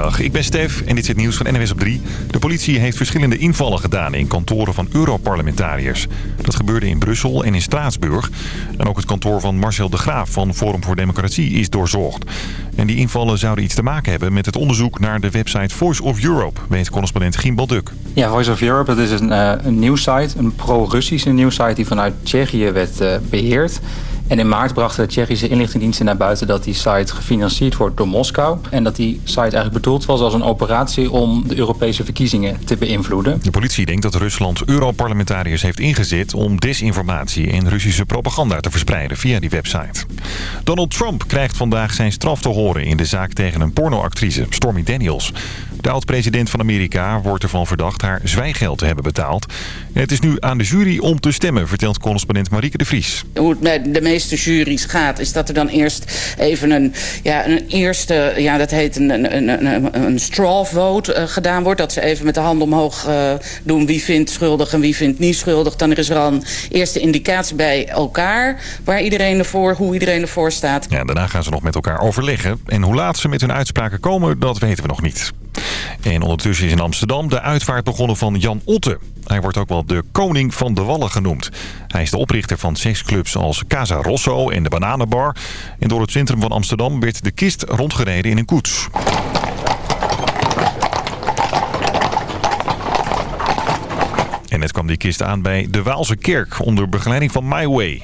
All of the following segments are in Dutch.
Goedemiddag, ik ben Stef en dit is het nieuws van NWS op 3. De politie heeft verschillende invallen gedaan in kantoren van Europarlementariërs. Dat gebeurde in Brussel en in Straatsburg. En ook het kantoor van Marcel de Graaf van Forum voor Democratie is doorzocht. En die invallen zouden iets te maken hebben met het onderzoek naar de website Voice of Europe, weet correspondent Gien Balduk. Ja, Voice of Europe, dat is een, uh, een nieuwsite, een pro-Russische nieuwsite die vanuit Tsjechië werd uh, beheerd. En in maart brachten de Tsjechische inlichtingendiensten naar buiten dat die site gefinancierd wordt door Moskou. En dat die site eigenlijk bedoeld was als een operatie om de Europese verkiezingen te beïnvloeden. De politie denkt dat Rusland Europarlementariërs heeft ingezet om desinformatie en Russische propaganda te verspreiden via die website. Donald Trump krijgt vandaag zijn straf te horen in de zaak tegen een pornoactrice, Stormy Daniels. De oud-president van Amerika wordt ervan verdacht haar zwijgeld te hebben betaald. En het is nu aan de jury om te stemmen, vertelt correspondent Marieke de Vries. Hoe het met de meeste juries gaat, is dat er dan eerst even een, ja, een eerste, ja, dat heet een, een, een, een straw vote uh, gedaan wordt. Dat ze even met de hand omhoog uh, doen wie vindt schuldig en wie vindt niet schuldig. Dan is er al een eerste indicatie bij elkaar waar iedereen ervoor, hoe iedereen ervoor staat. Ja, daarna gaan ze nog met elkaar overleggen. En hoe laat ze met hun uitspraken komen, dat weten we nog niet. En ondertussen is in Amsterdam de uitvaart begonnen van Jan Otte. Hij wordt ook wel de koning van de wallen genoemd. Hij is de oprichter van seksclubs als Casa Rosso en de Bananenbar. En door het centrum van Amsterdam werd de kist rondgereden in een koets. En net kwam die kist aan bij de Waalse Kerk onder begeleiding van My Way.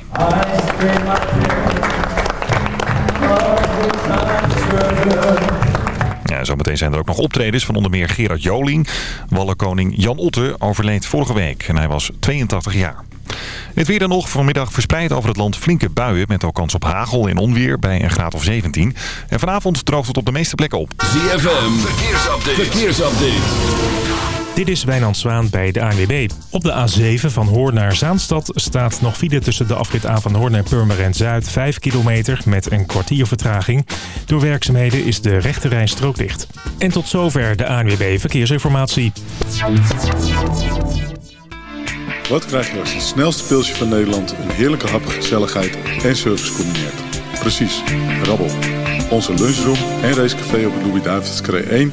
Ja, zometeen zijn er ook nog optredens van onder meer Gerard Joling. Wallenkoning Jan Otte overleed vorige week en hij was 82 jaar. Het weer dan nog vanmiddag verspreid over het land flinke buien... met ook kans op hagel en onweer bij een graad of 17. En vanavond droogt het op de meeste plekken op. ZFM, verkeersupdate. verkeersupdate. Dit is Wijnand Zwaan bij de ANWB. Op de A7 van Hoorn naar Zaanstad staat nog file tussen de afrit A van Hoorn en Purmerend Zuid 5 kilometer met een kwartier vertraging. Door werkzaamheden is de rechte rijstrook dicht. En tot zover de ANWB Verkeersinformatie. Wat krijg je als het snelste pilsje van Nederland een heerlijke hap, gezelligheid en service combineert? Precies, rabbel. Onze lunchroom en racecafé op het Louis-David's 1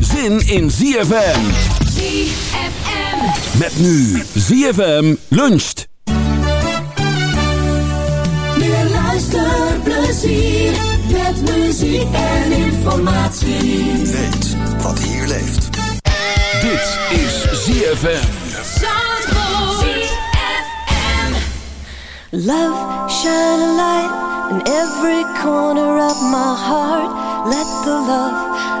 zin in ZFM. ZFM. Met nu ZFM luncht. Meer luisterplezier met muziek en informatie. Weet wat hier leeft. Dit is ZFM. Love, shine a light in every corner of my heart. Let the love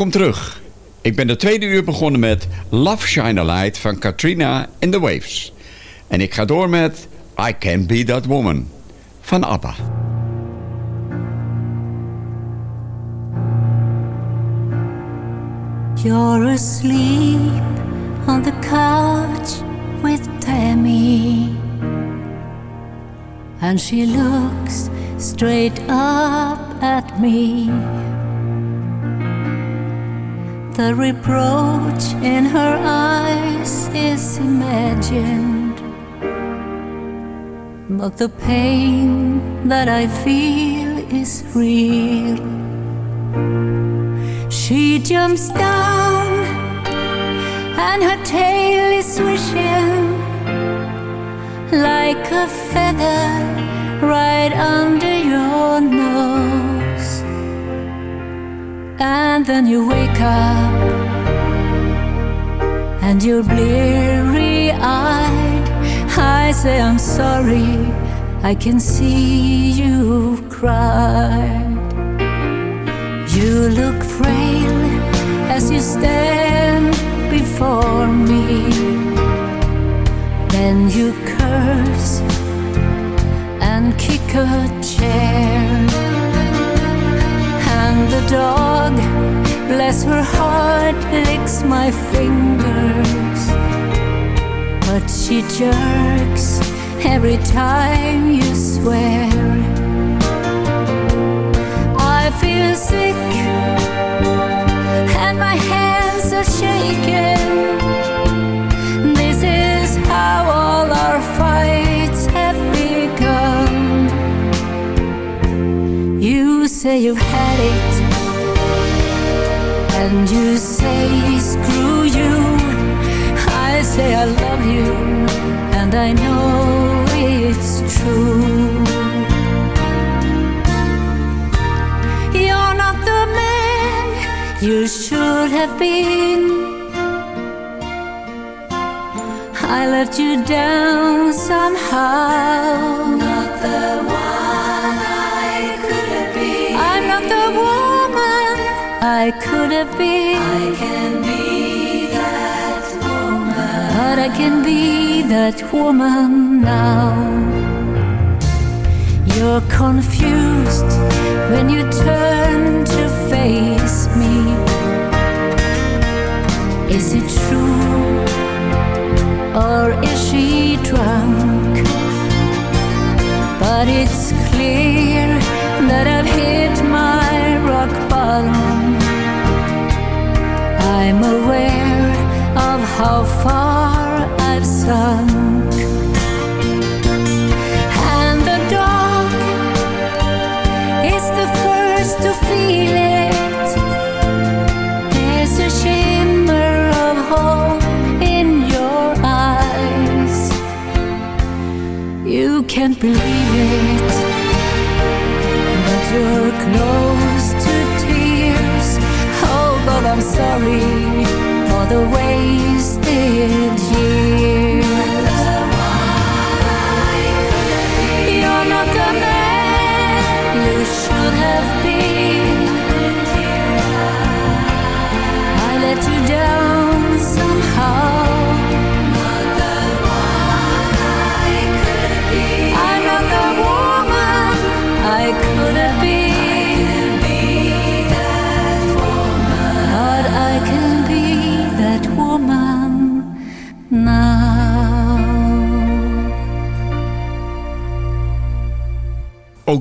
Welkom terug. Ik ben de tweede uur begonnen met Love Shine a Light van Katrina in the Waves. En ik ga door met I Can Be That Woman van ABBA. You're asleep on the couch with Tammy. And she looks straight up at me. The reproach in her eyes is imagined. But the pain that I feel is real. She jumps down and her tail is swishing like a feather right under your nose. And then you wake up and you're bleary eyed. I say, I'm sorry, I can see you cry. You look frail as you stand before me. Then you curse and kick a chair. And the dog, bless her heart, licks my fingers. But she jerks every time you swear. I feel sick and my hands are shaking. This is how all our say you've had it, and you say screw you. I say I love you, and I know it's true. You're not the man you should have been. I let you down somehow. Not the I could have been. I can be that woman. But I can be that woman now. You're confused when you turn to face me. Is it true or is she drunk? But it's clear I'm aware of how far I've sunk. And the is the first to feel it. There's a shimmer of hope in your eyes. You can't believe it, but you're close sorry for the wasted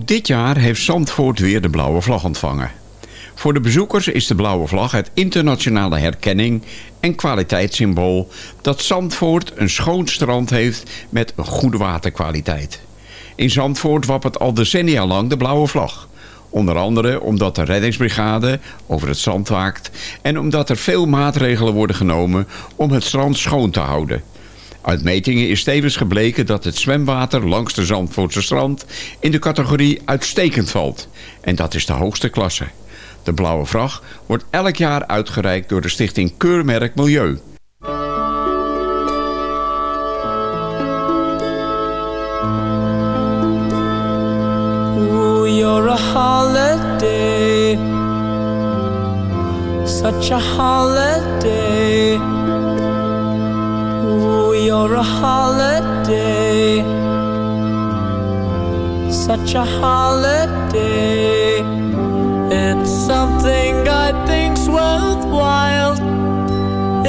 dit jaar heeft Zandvoort weer de blauwe vlag ontvangen. Voor de bezoekers is de blauwe vlag het internationale herkenning en kwaliteitssymbool dat Zandvoort een schoon strand heeft met goede waterkwaliteit. In Zandvoort wappert al decennia lang de blauwe vlag. Onder andere omdat de reddingsbrigade over het strand waakt en omdat er veel maatregelen worden genomen om het strand schoon te houden. Uit metingen is tevens gebleken dat het zwemwater langs de Zandvoortse strand in de categorie uitstekend valt. En dat is de hoogste klasse. De blauwe vracht wordt elk jaar uitgereikt door de stichting Keurmerk Milieu. You're a holiday Such a holiday you're a holiday, such a holiday. It's something I think's worthwhile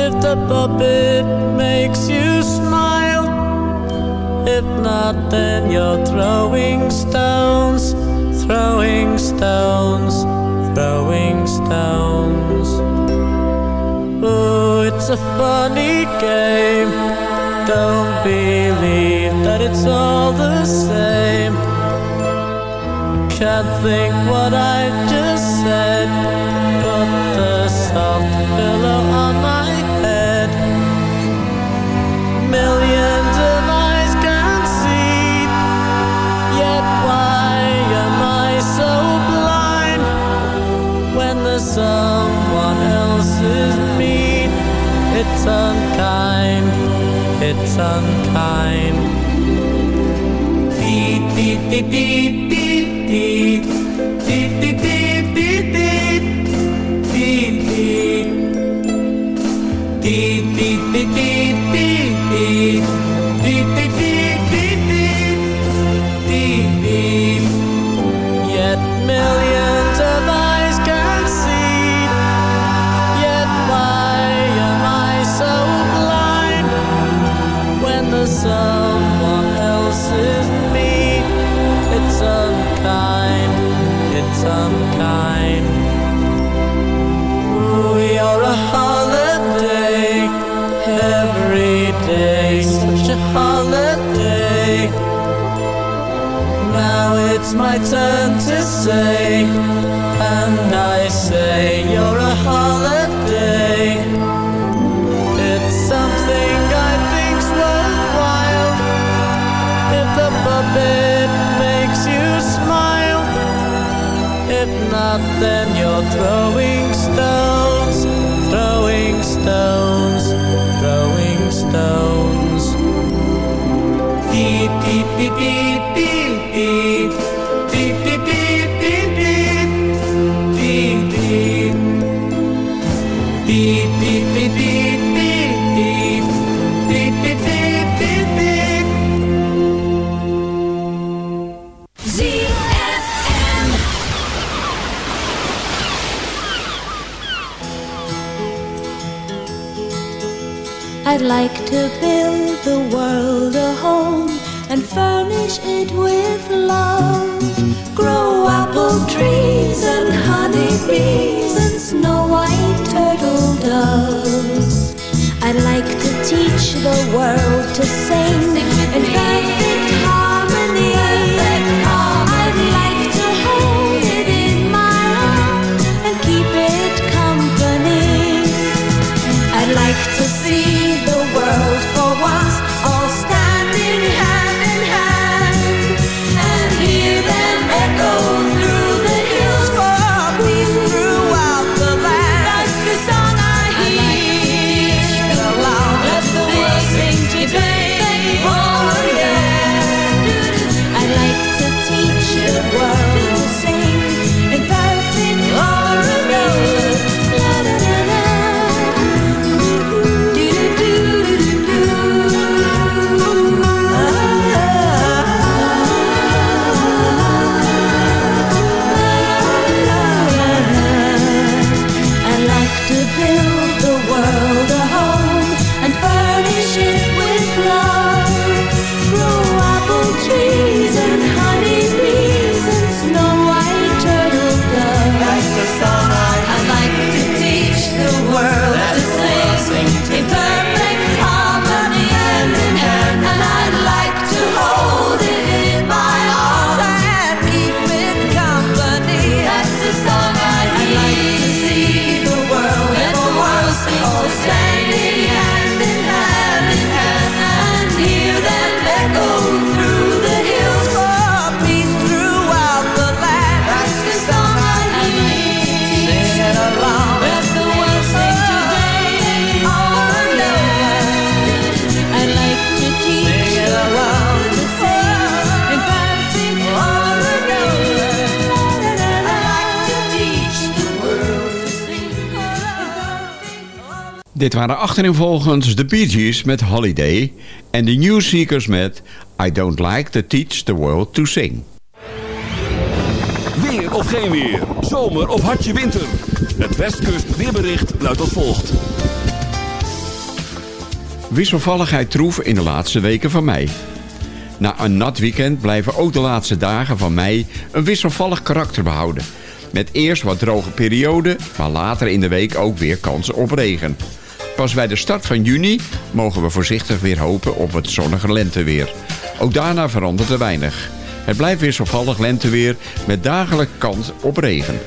if the puppet makes you smile. If not, then you're throwing stones, throwing stones, throwing stones. Oh, it's a funny game don't believe that it's all the same. Can't think what I just said. But the soft pillow on my head. Millions of eyes can't see. Yet why am I so blind When the someone else is mean? It's unkind. it's unkind. Beep, beep, beep, beep, beep, beep, beep. Dit waren achtereenvolgens de Bee Gees met Holiday en de New Seekers met I Don't Like to Teach the World to Sing. Weer of geen weer. Zomer of hartje winter. Het Westkust weerbericht luidt als volgt. Wisselvalligheid troef in de laatste weken van mei. Na een nat weekend blijven ook de laatste dagen van mei een wisselvallig karakter behouden. Met eerst wat droge perioden, maar later in de week ook weer kansen op regen. Pas bij de start van juni mogen we voorzichtig weer hopen op het zonnige lenteweer. Ook daarna verandert er weinig. Het blijft wisselvallig lenteweer met dagelijks kans op regen.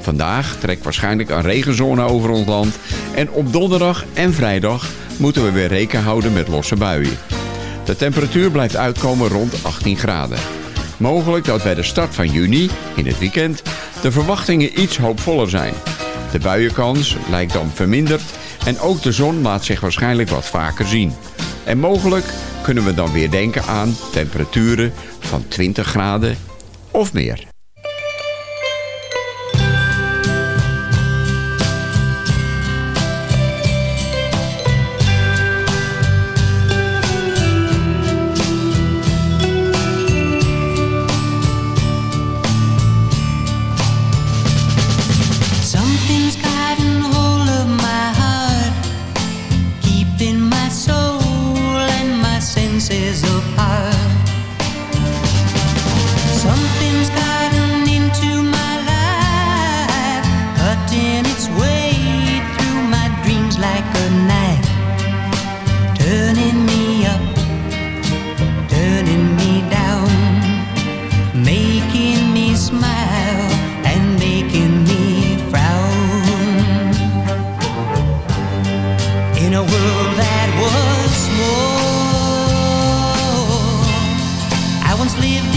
Vandaag trekt waarschijnlijk een regenzone over ons land en op donderdag en vrijdag moeten we weer rekening houden met losse buien. De temperatuur blijft uitkomen rond 18 graden. Mogelijk dat bij de start van juni, in het weekend, de verwachtingen iets hoopvoller zijn. De buienkans lijkt dan verminderd en ook de zon laat zich waarschijnlijk wat vaker zien. En mogelijk kunnen we dan weer denken aan temperaturen van 20 graden of meer. That was small, I once lived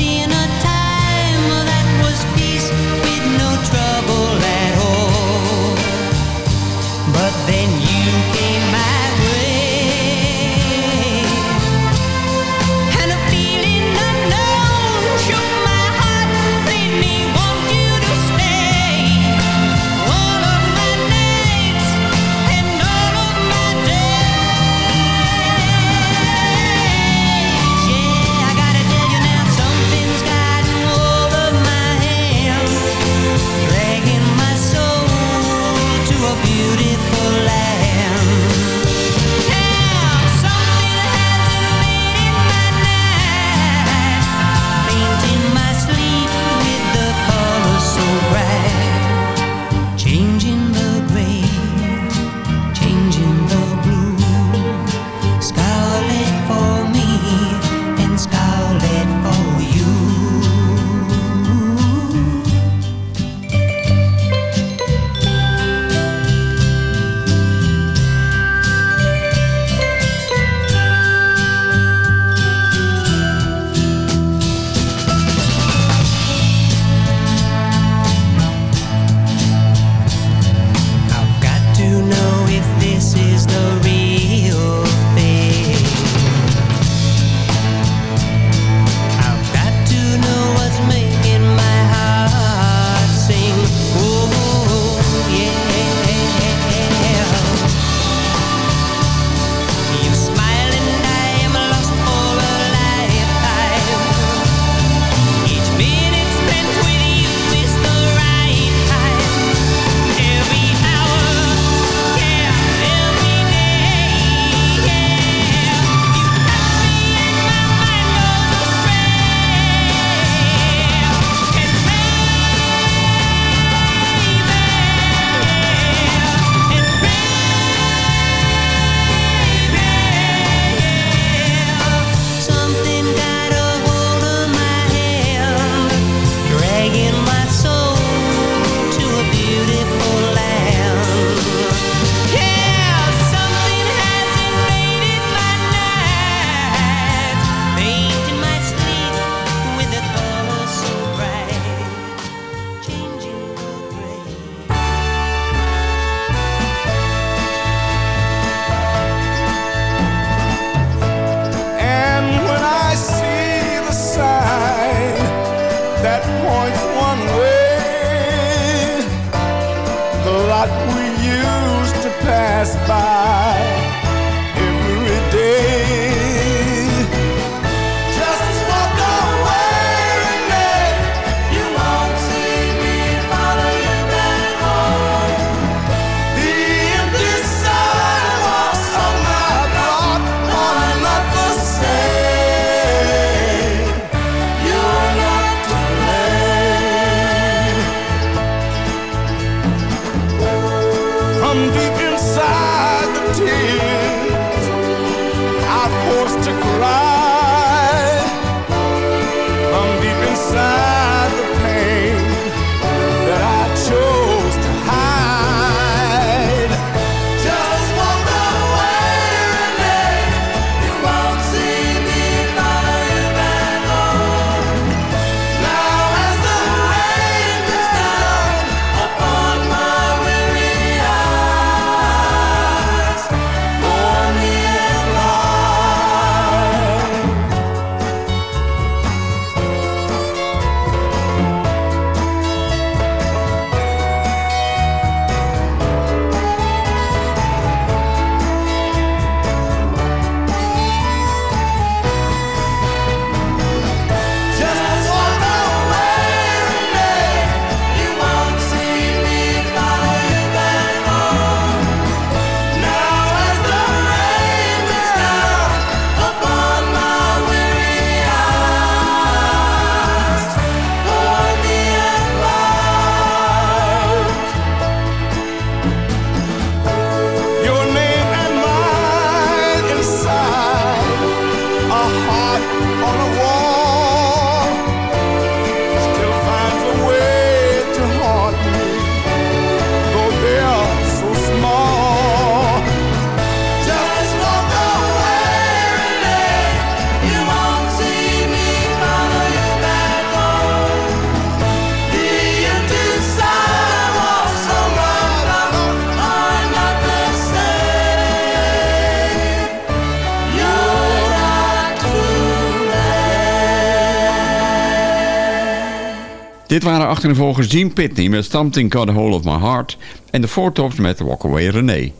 waren achtereenvolgens Gene Pitney met Something Got a Hold of My Heart... en de Four Tops met Walk Away René.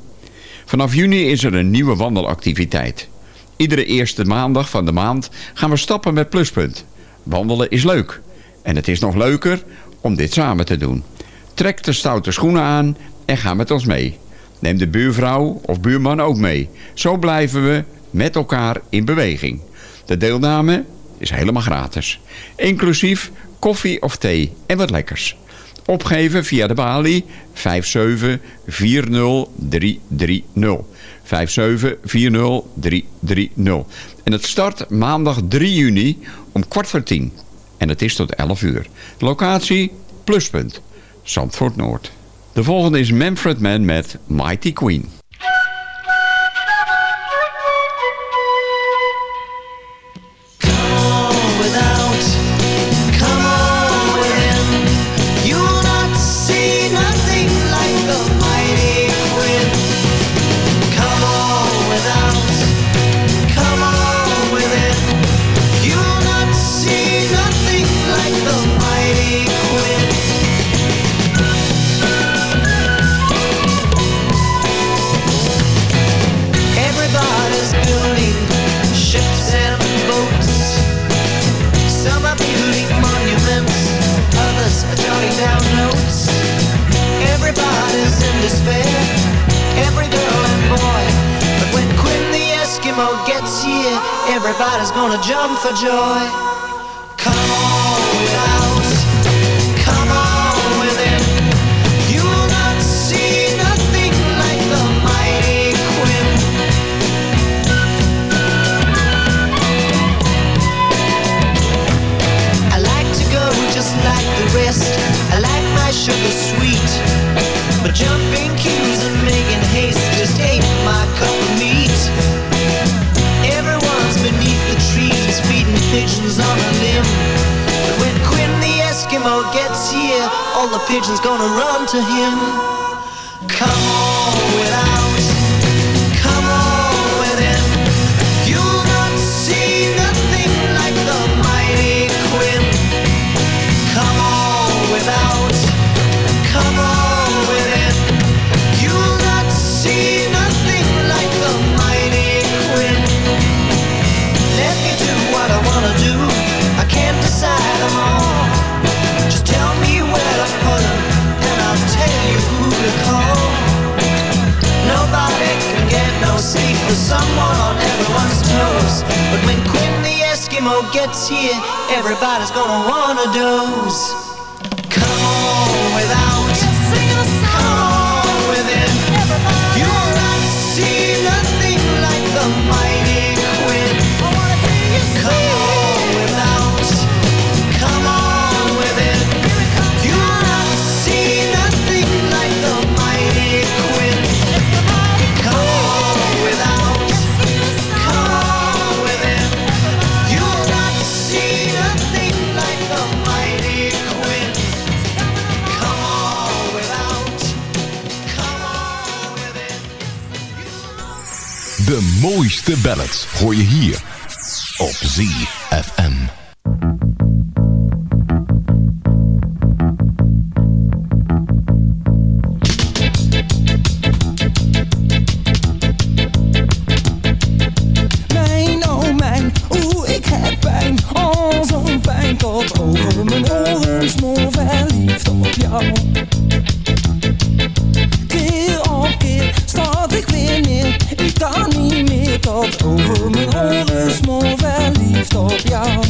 Vanaf juni is er een nieuwe wandelactiviteit. Iedere eerste maandag van de maand gaan we stappen met Pluspunt. Wandelen is leuk. En het is nog leuker om dit samen te doen. Trek de stoute schoenen aan en ga met ons mee. Neem de buurvrouw of buurman ook mee. Zo blijven we met elkaar in beweging. De deelname is helemaal gratis. Inclusief koffie of thee en wat lekkers. Opgeven via de balie 5740330. 5740330. En het start maandag 3 juni om kwart voor tien. En het is tot 11 uur. Locatie Pluspunt. Zandvoort Noord. De volgende is Manfred Mann met Mighty Queen. Pigeons on a limb. But when Quinn the Eskimo gets here, all the pigeons gonna run to him. Come on without, But when Quinn the Eskimo gets here, everybody's gonna wanna doze. Come on without, come on mooiste ballads hoor je hier op ZFM. Mijn, oh mijn, oeh ik heb pijn. Oh zo'n pijn tot over mijn oren Smoor verliefd op jou over mijn oren Smoor verliefd op jou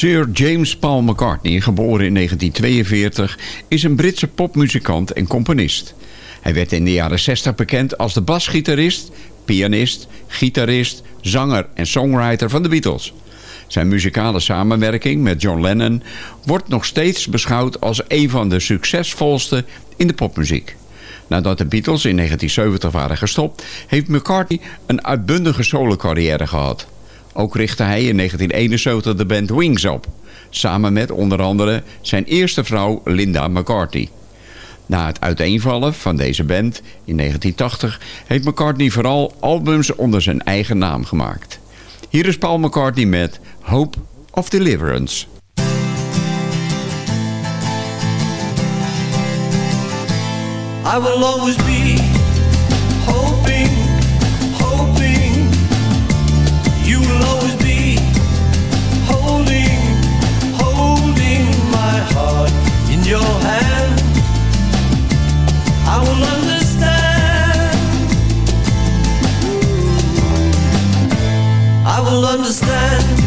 Sir James Paul McCartney, geboren in 1942, is een Britse popmuzikant en componist. Hij werd in de jaren 60 bekend als de basgitarist, pianist, gitarist, zanger en songwriter van de Beatles. Zijn muzikale samenwerking met John Lennon wordt nog steeds beschouwd als een van de succesvolste in de popmuziek. Nadat de Beatles in 1970 waren gestopt, heeft McCartney een uitbundige solo carrière gehad. Ook richtte hij in 1971 de band Wings op. Samen met onder andere zijn eerste vrouw Linda McCartney. Na het uiteenvallen van deze band in 1980 heeft McCartney vooral albums onder zijn eigen naam gemaakt. Hier is Paul McCartney met Hope of Deliverance. I will always be understand.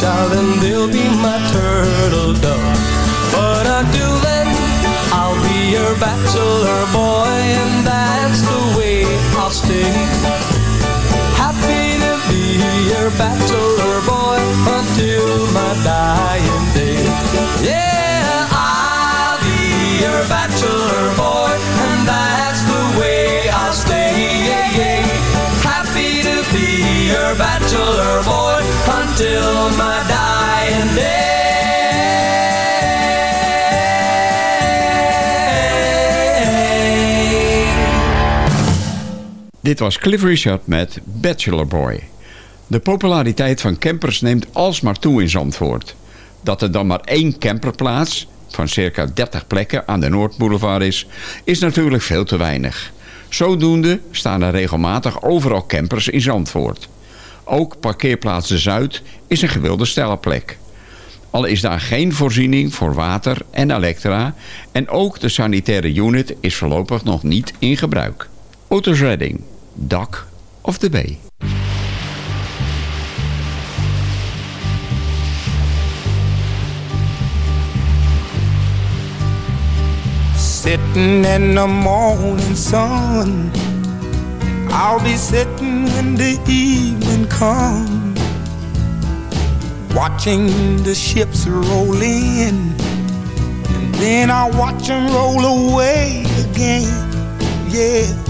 Child, and they'll be my turtle dove. But until then, I'll be your bachelor boy, Dit was Cliff Richard met Bachelor Boy. De populariteit van campers neemt alsmaar toe in Zandvoort. Dat er dan maar één camperplaats van circa 30 plekken aan de Noordboulevard is, is natuurlijk veel te weinig. Zodoende staan er regelmatig overal campers in Zandvoort. Ook parkeerplaats de Zuid is een gewilde stellenplek. Al is daar geen voorziening voor water en elektra... en ook de sanitaire unit is voorlopig nog niet in gebruik. Otis Redding, Dak of the Bay. Sitting in the morning sun I'll be sitting when the evening comes Watching the ships roll in And then I'll watch them roll away again. Yeah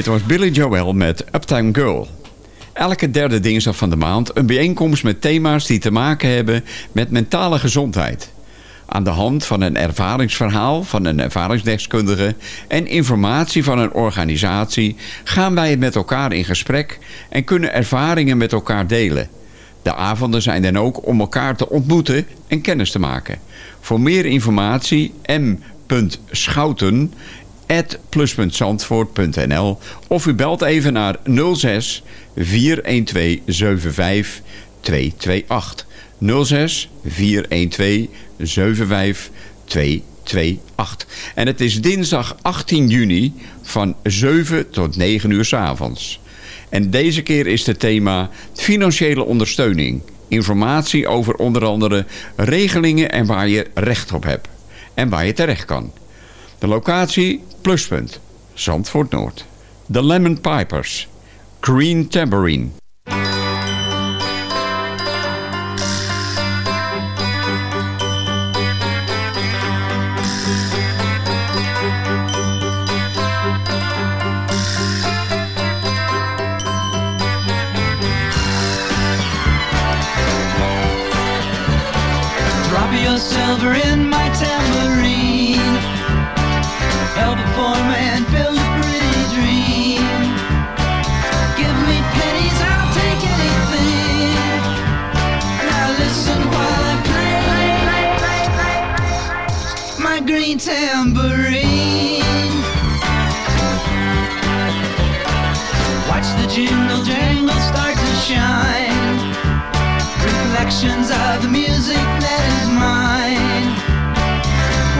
Dit was Billy Joel met Uptown Girl. Elke derde dinsdag van de maand een bijeenkomst met thema's die te maken hebben met mentale gezondheid. Aan de hand van een ervaringsverhaal van een ervaringsdeskundige en informatie van een organisatie gaan wij met elkaar in gesprek en kunnen ervaringen met elkaar delen. De avonden zijn dan ook om elkaar te ontmoeten en kennis te maken. Voor meer informatie m.schouten plus.zandvoort.nl of u belt even naar 06 412 75 228. 06 412 75 228. En het is dinsdag 18 juni van 7 tot 9 uur s avonds. En deze keer is het thema financiële ondersteuning. Informatie over onder andere regelingen en waar je recht op hebt. En waar je terecht kan. De locatie Pluspunt, Zandvoort Noord. The Lemon Pipers, Green Tambourine. Green tambourine. Watch the jingle jangle start to shine. Reflections of the music that is mine.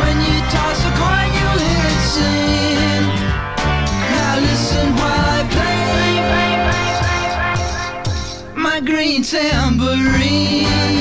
When you toss a coin, you hear it sing. Now listen while I play my green tambourine.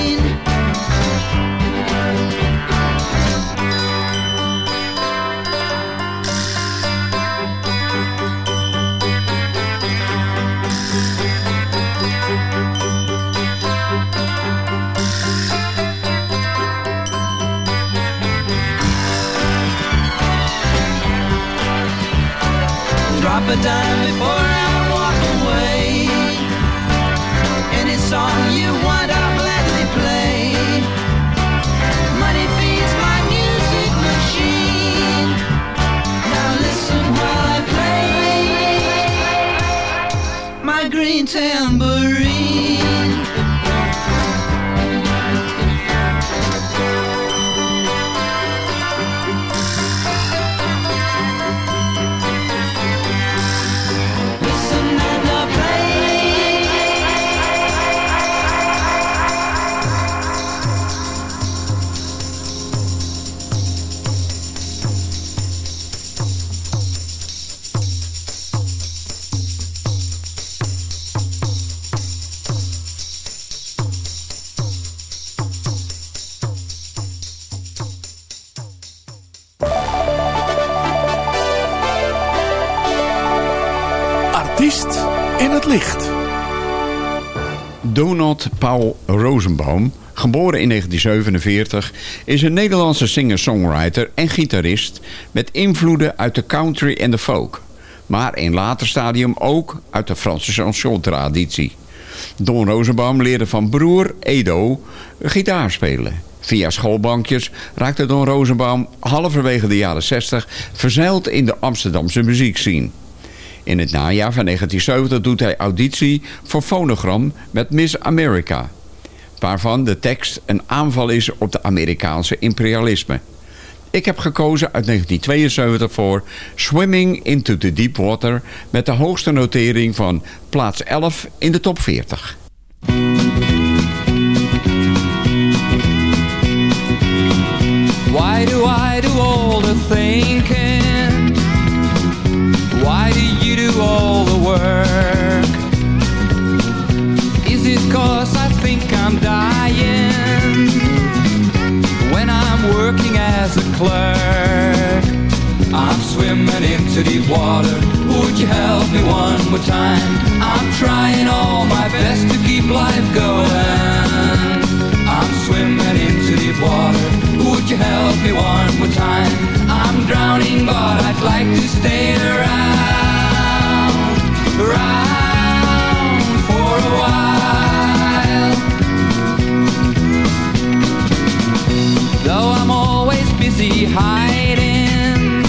September Artiest in het licht. Donald Paul Rosenbaum, geboren in 1947, is een Nederlandse singer-songwriter en gitarist met invloeden uit de country en de folk. Maar in later stadium ook uit de Franse chanson-traditie. Don Rosenbaum leerde van broer Edo gitaar spelen. Via schoolbankjes raakte Don Rosenbaum halverwege de jaren 60 verzeild in de Amsterdamse muziekscene. In het najaar van 1970 doet hij auditie voor Phonogram met Miss America. Waarvan de tekst een aanval is op de Amerikaanse imperialisme. Ik heb gekozen uit 1972 voor Swimming into the Deep Water... met de hoogste notering van plaats 11 in de top 40. Why do I do all the thinking? Work? Is it cause I think I'm dying when I'm working as a clerk? I'm swimming into deep water. Would you help me one more time? I'm trying all my best to keep life going. I'm swimming into deep water. Would you help me one more time? I'm drowning, but I'd like to stay around around for a while. Though I'm always busy hiding,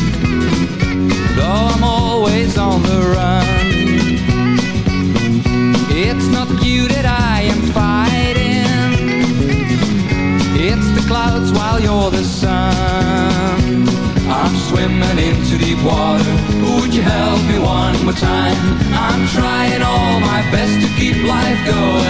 though I'm always on the run, it's not you that I am fighting, it's the clouds while you're the sun. keep life going.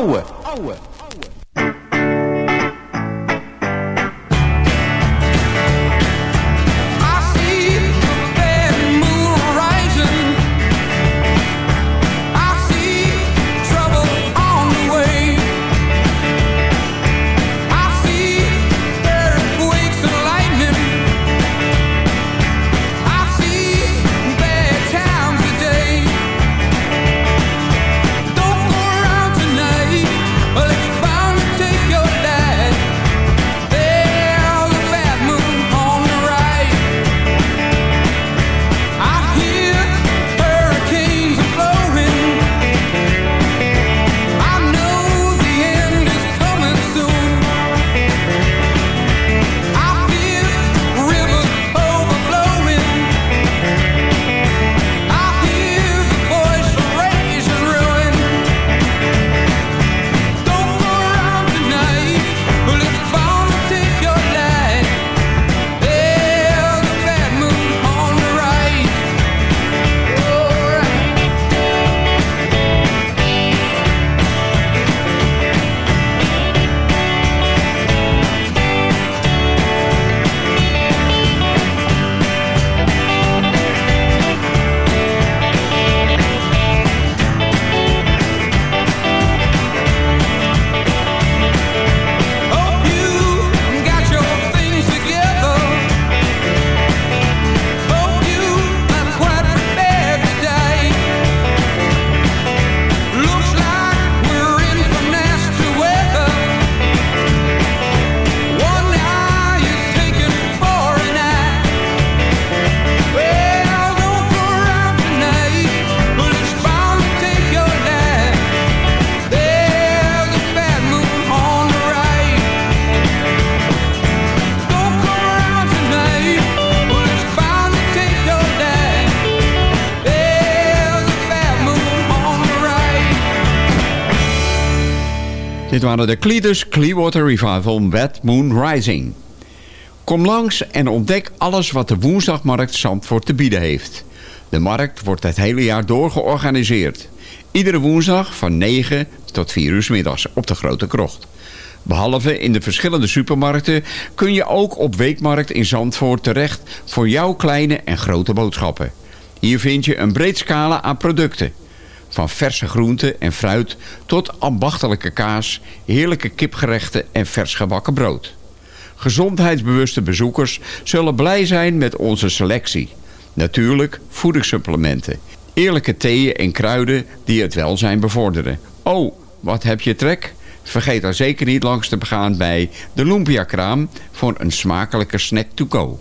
Aua! Aua! Dit waren de Cletus Clearwater Revival Wet Moon Rising. Kom langs en ontdek alles wat de woensdagmarkt Zandvoort te bieden heeft. De markt wordt het hele jaar door georganiseerd. Iedere woensdag van 9 tot 4 uur middags op de Grote Krocht. Behalve in de verschillende supermarkten kun je ook op Weekmarkt in Zandvoort terecht voor jouw kleine en grote boodschappen. Hier vind je een breed scala aan producten. Van verse groenten en fruit tot ambachtelijke kaas, heerlijke kipgerechten en vers gebakken brood. Gezondheidsbewuste bezoekers zullen blij zijn met onze selectie. Natuurlijk voedingssupplementen. Eerlijke theeën en kruiden die het welzijn bevorderen. Oh, wat heb je trek? Vergeet dan zeker niet langs te gaan bij de Lumpia Kraam voor een smakelijke snack to go.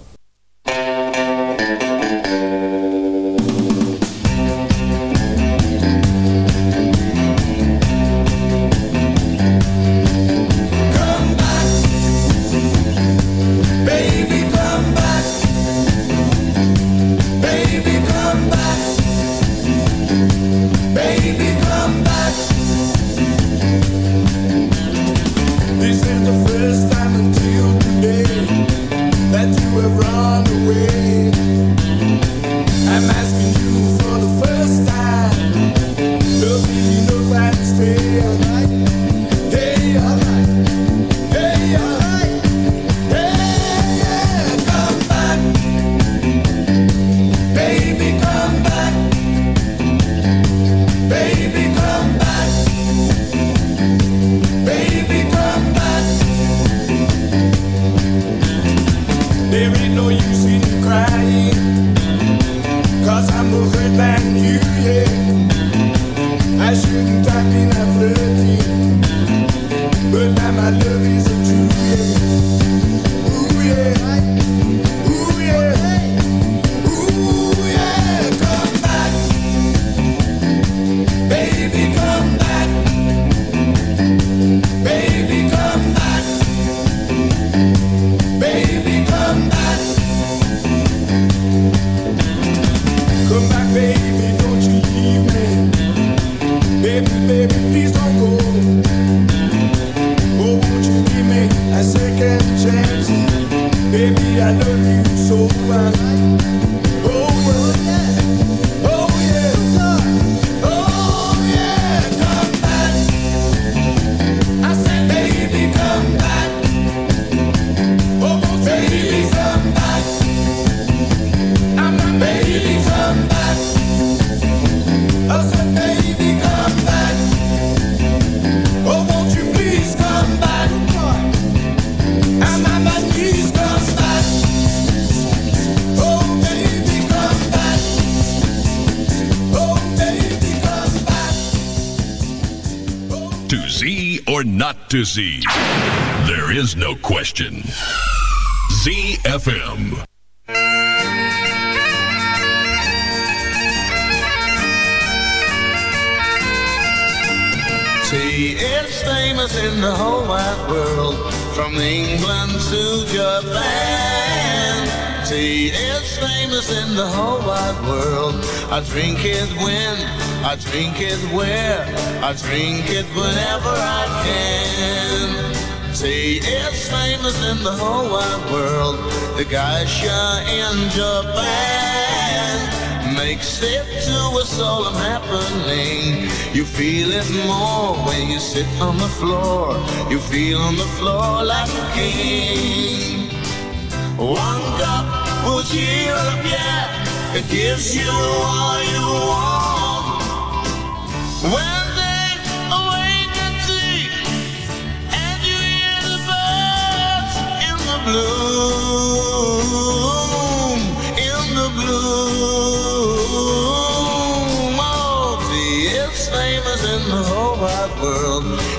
To Z? There is no question. ZFM. Tea is famous in the whole wide world, from England to Japan. Tea is famous in the whole wide world. I drink it when, I drink it where, I drink it whenever I can. Tea is famous in the whole wide world. The geisha in Japan makes it to a solemn happening. You feel it more when you sit on the floor. You feel on the floor like a king. One cup will cheer up, yeah. It gives you all you want. World.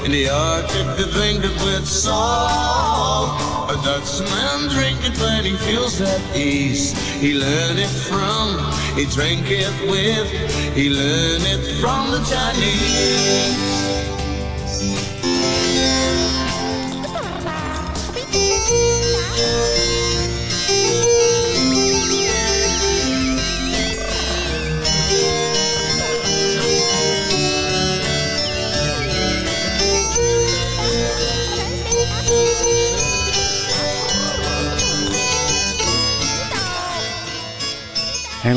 In the Arctic, drink it with salt. A Dutchman drink it when he feels at ease. He learned it from, he drank it with, he learned it from the Chinese.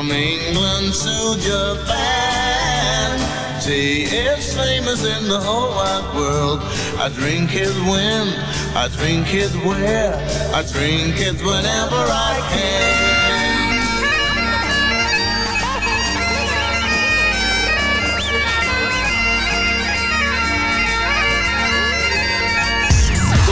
from England to Japan. Tea is famous in the whole wide world. I drink it when, I drink it where, I drink it whenever I can.